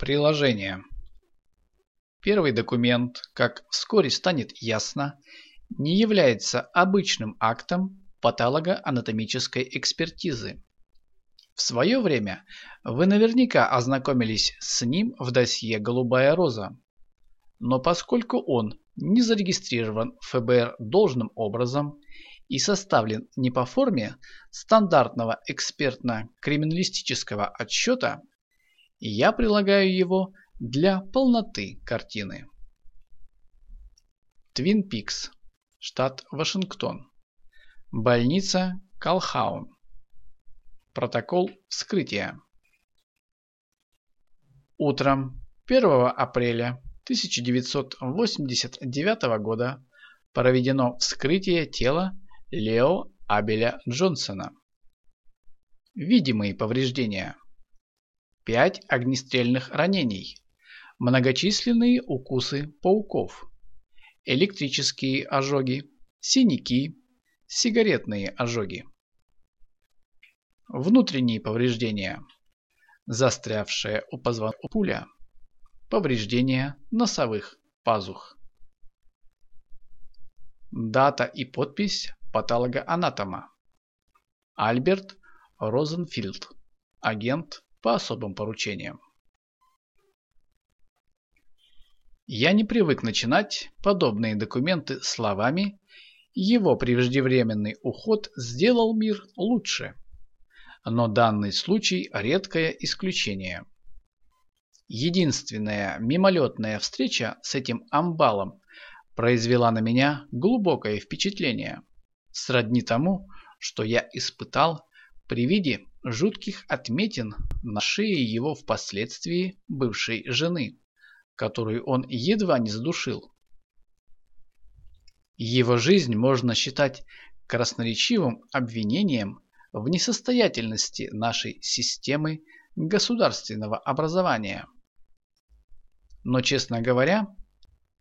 Приложение. Первый документ, как вскоре станет ясно, не является обычным актом патологоанатомической экспертизы. В свое время вы наверняка ознакомились с ним в досье «Голубая роза». Но поскольку он не зарегистрирован ФБР должным образом и составлен не по форме стандартного экспертно-криминалистического отчета, я прилагаю его для полноты картины. Твин Пикс, штат Вашингтон. Больница Калхаун. Протокол вскрытия. Утром 1 апреля 1989 года проведено вскрытие тела Лео Абеля Джонсона. Видимые повреждения – 5 огнестрельных ранений, многочисленные укусы пауков, электрические ожоги, синяки, сигаретные ожоги. Внутренние повреждения. Застрявшая у позвонка пуля. Повреждения носовых пазух. Дата и подпись патологоанатома. Альберт Розенфилд, агент по особым поручениям. Я не привык начинать подобные документы словами «Его преждевременный уход сделал мир лучше». Но данный случай – редкое исключение. Единственная мимолетная встреча с этим амбалом произвела на меня глубокое впечатление, сродни тому, что я испытал при виде жутких отметин на шее его впоследствии бывшей жены, которую он едва не задушил. Его жизнь можно считать красноречивым обвинением в несостоятельности нашей системы государственного образования. Но, честно говоря,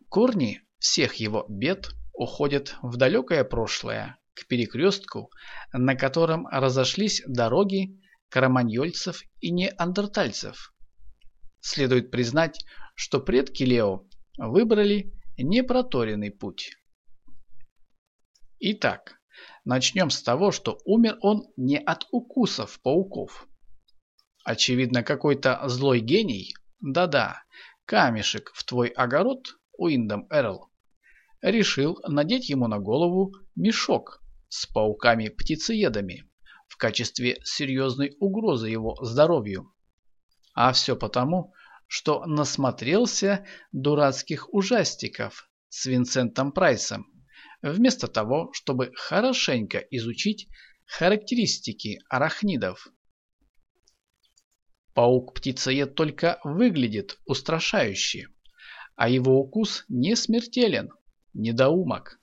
корни всех его бед уходят в далекое прошлое, к перекрестку, на котором разошлись дороги караманьольцев и неандертальцев. Следует признать, что предки Лео выбрали непроторенный путь. Итак, начнем с того, что умер он не от укусов пауков. Очевидно, какой-то злой гений, да-да, камешек в твой огород, Уиндом Эрл, решил надеть ему на голову мешок с пауками-птицеедами в качестве серьезной угрозы его здоровью. А все потому, что насмотрелся дурацких ужастиков с Винсентом Прайсом, вместо того, чтобы хорошенько изучить характеристики арахнидов. Паук-птицеед только выглядит устрашающе, а его укус не смертелен, недоумок.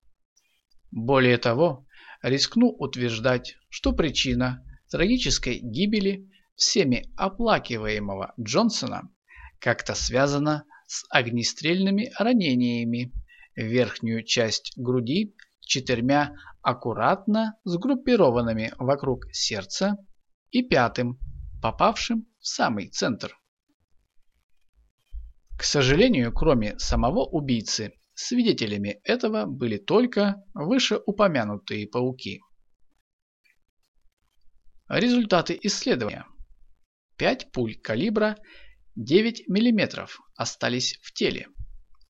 Более того, рискну утверждать, что причина трагической гибели всеми оплакиваемого Джонсона как-то связана с огнестрельными ранениями в верхнюю часть груди четырьмя аккуратно сгруппированными вокруг сердца и пятым, попавшим в самый центр. К сожалению, кроме самого убийцы, Свидетелями этого были только вышеупомянутые пауки. Результаты исследования. 5 пуль калибра 9 мм остались в теле.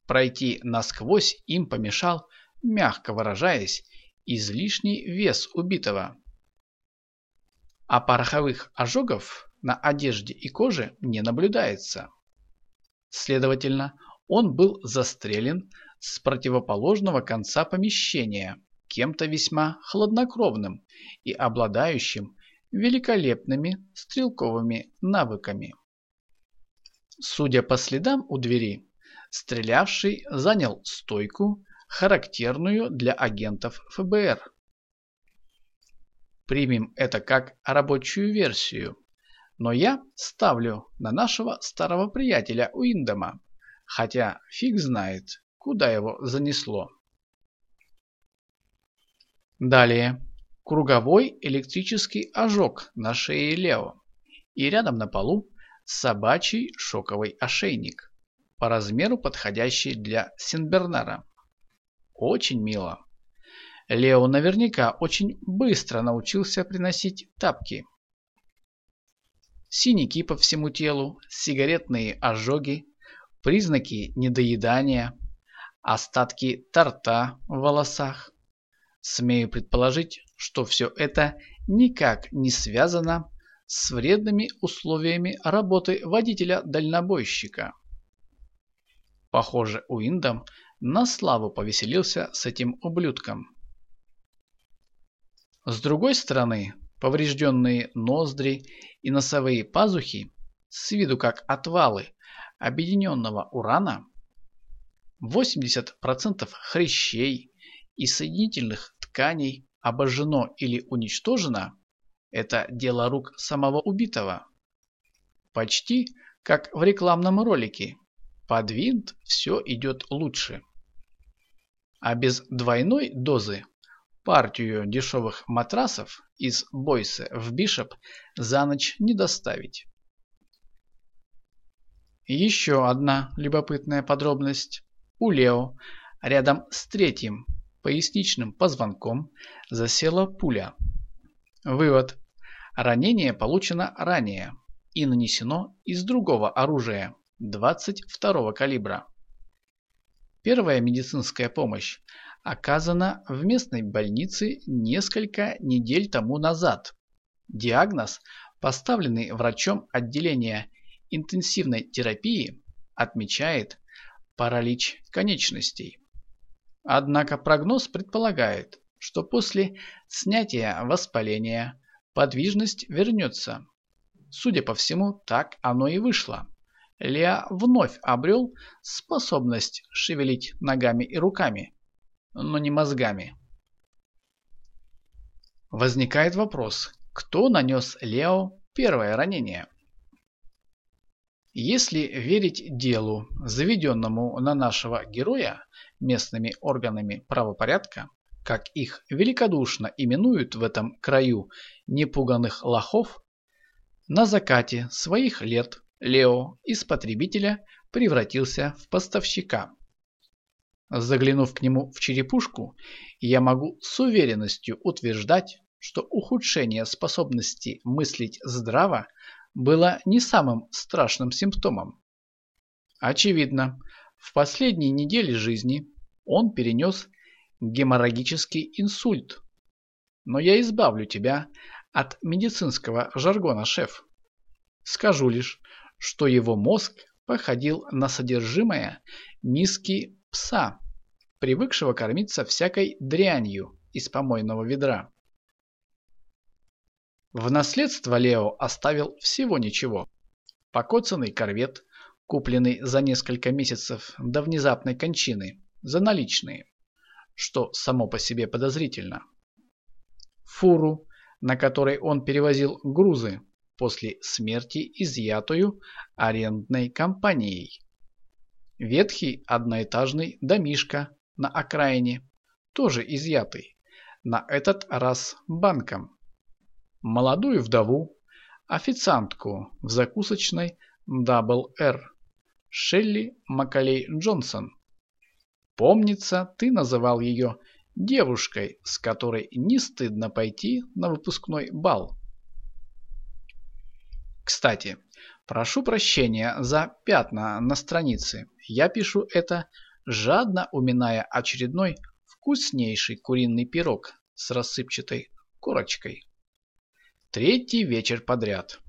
Пройти насквозь им помешал, мягко выражаясь, излишний вес убитого. А пороховых ожогов на одежде и коже не наблюдается. Следовательно, он был застрелен с противоположного конца помещения кем-то весьма хладнокровным и обладающим великолепными стрелковыми навыками. Судя по следам у двери, стрелявший занял стойку, характерную для агентов ФБР. Примем это как рабочую версию, но я ставлю на нашего старого приятеля Уиндома, хотя фиг знает, куда его занесло. Далее. Круговой электрический ожог на шее Лео. И рядом на полу собачий шоковый ошейник, по размеру подходящий для Синбернара. Очень мило. Лео наверняка очень быстро научился приносить тапки. Синяки по всему телу, сигаретные ожоги, признаки недоедания, остатки торта в волосах. Смею предположить, что все это никак не связано с вредными условиями работы водителя-дальнобойщика. Похоже, Уиндом на славу повеселился с этим ублюдком. С другой стороны, поврежденные ноздри и носовые пазухи, с виду как отвалы объединенного урана, 80% хрящей и соединительных тканей обожжено или уничтожено, это дело рук самого убитого. Почти как в рекламном ролике. Под винт все идет лучше. А без двойной дозы партию дешевых матрасов из Бойса в Бишоп за ночь не доставить. Еще одна любопытная подробность. У Лео рядом с третьим поясничным позвонком засела пуля. Вывод. Ранение получено ранее и нанесено из другого оружия 22 калибра. Первая медицинская помощь оказана в местной больнице несколько недель тому назад. Диагноз, поставленный врачом отделения интенсивной терапии, отмечает паралич конечностей. Однако прогноз предполагает, что после снятия воспаления подвижность вернется. Судя по всему, так оно и вышло. Леа вновь обрел способность шевелить ногами и руками, но не мозгами. Возникает вопрос, кто нанес Лео первое ранение? Если верить делу, заведенному на нашего героя местными органами правопорядка, как их великодушно именуют в этом краю непуганных лохов, на закате своих лет Лео из потребителя превратился в поставщика. Заглянув к нему в черепушку, я могу с уверенностью утверждать, что ухудшение способности мыслить здраво было не самым страшным симптомом. Очевидно, в последние недели жизни он перенес геморрагический инсульт. Но я избавлю тебя от медицинского жаргона, шеф. Скажу лишь, что его мозг походил на содержимое миски пса, привыкшего кормиться всякой дрянью из помойного ведра. В наследство Лео оставил всего ничего. Покоцанный корвет, купленный за несколько месяцев до внезапной кончины, за наличные, что само по себе подозрительно. Фуру, на которой он перевозил грузы после смерти изъятую арендной компанией. Ветхий одноэтажный домишка на окраине, тоже изъятый, на этот раз банком. Молодую вдову, официантку в закусочной Double R, Шелли Макалей Джонсон. Помнится, ты называл ее девушкой, с которой не стыдно пойти на выпускной бал. Кстати, Прошу прощения за пятна на странице. Я пишу это, жадно уминая очередной вкуснейший куриный пирог с рассыпчатой корочкой. Третий вечер подряд.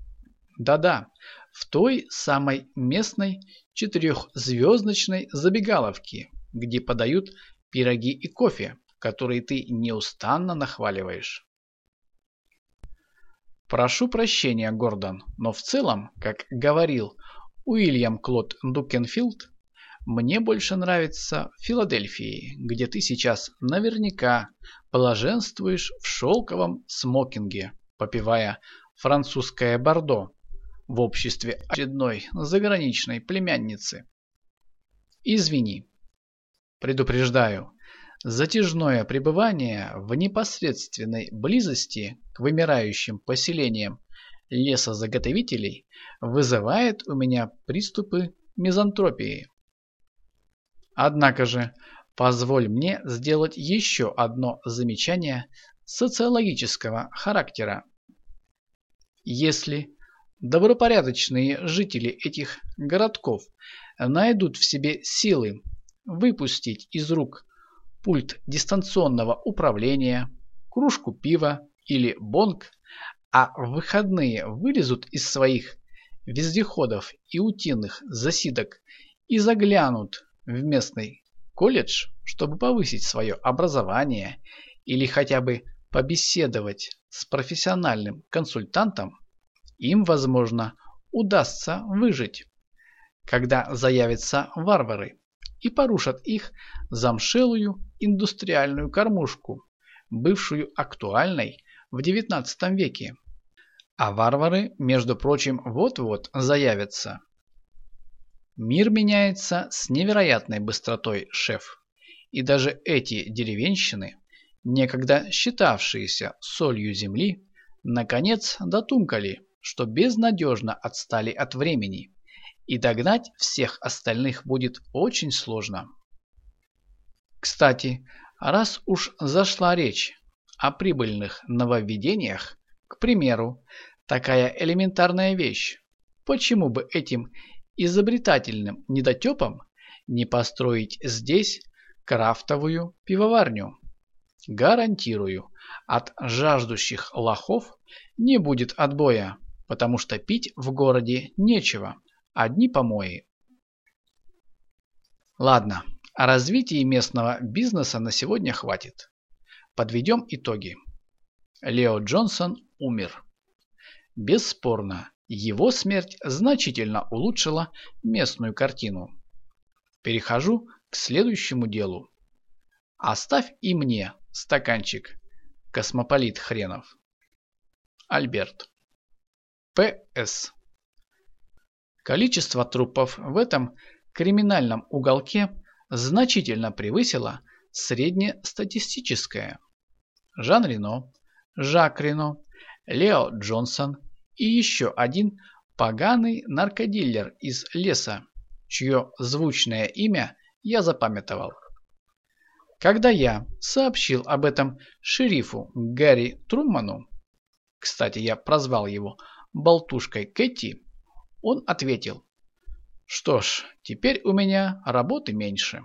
Да-да, в той самой местной четырехзвездочной забегаловке, где подают пироги и кофе, которые ты неустанно нахваливаешь. Прошу прощения, Гордон, но в целом, как говорил Уильям Клод Дукенфилд, мне больше нравится Филадельфии, где ты сейчас наверняка блаженствуешь в шелковом смокинге, попивая французское бордо в обществе очередной заграничной племянницы. Извини. Предупреждаю, Затяжное пребывание в непосредственной близости к вымирающим поселениям лесозаготовителей вызывает у меня приступы мизантропии. Однако же, позволь мне сделать еще одно замечание социологического характера. Если добропорядочные жители этих городков найдут в себе силы выпустить из рук пульт дистанционного управления, кружку пива или бонг, а в выходные вылезут из своих вездеходов и утиных засидок и заглянут в местный колледж, чтобы повысить свое образование или хотя бы побеседовать с профессиональным консультантом, им, возможно, удастся выжить, когда заявятся варвары и порушат их замшелую индустриальную кормушку, бывшую актуальной в XIX веке. А варвары, между прочим, вот-вот заявятся. Мир меняется с невероятной быстротой, шеф. И даже эти деревенщины, некогда считавшиеся солью земли, наконец дотумкали, что безнадежно отстали от времени, и догнать всех остальных будет очень сложно. Кстати, раз уж зашла речь о прибыльных нововведениях, к примеру, такая элементарная вещь, почему бы этим изобретательным недотепам не построить здесь крафтовую пивоварню. Гарантирую, от жаждущих лохов не будет отбоя, потому что пить в городе нечего, одни помои. Ладно, о развитии местного бизнеса на сегодня хватит. Подведем итоги. Лео Джонсон умер. Бесспорно, его смерть значительно улучшила местную картину. Перехожу к следующему делу. Оставь и мне стаканчик, космополит хренов. Альберт. П.С. Количество трупов в этом криминальном уголке значительно превысило среднестатистическое. Жан Рено, Жак Рено, Лео Джонсон и еще один поганый наркодиллер из леса, чье звучное имя я запамятовал. Когда я сообщил об этом шерифу Гарри Труману, кстати, я прозвал его болтушкой Кэти, он ответил, что ж, теперь у меня работы меньше.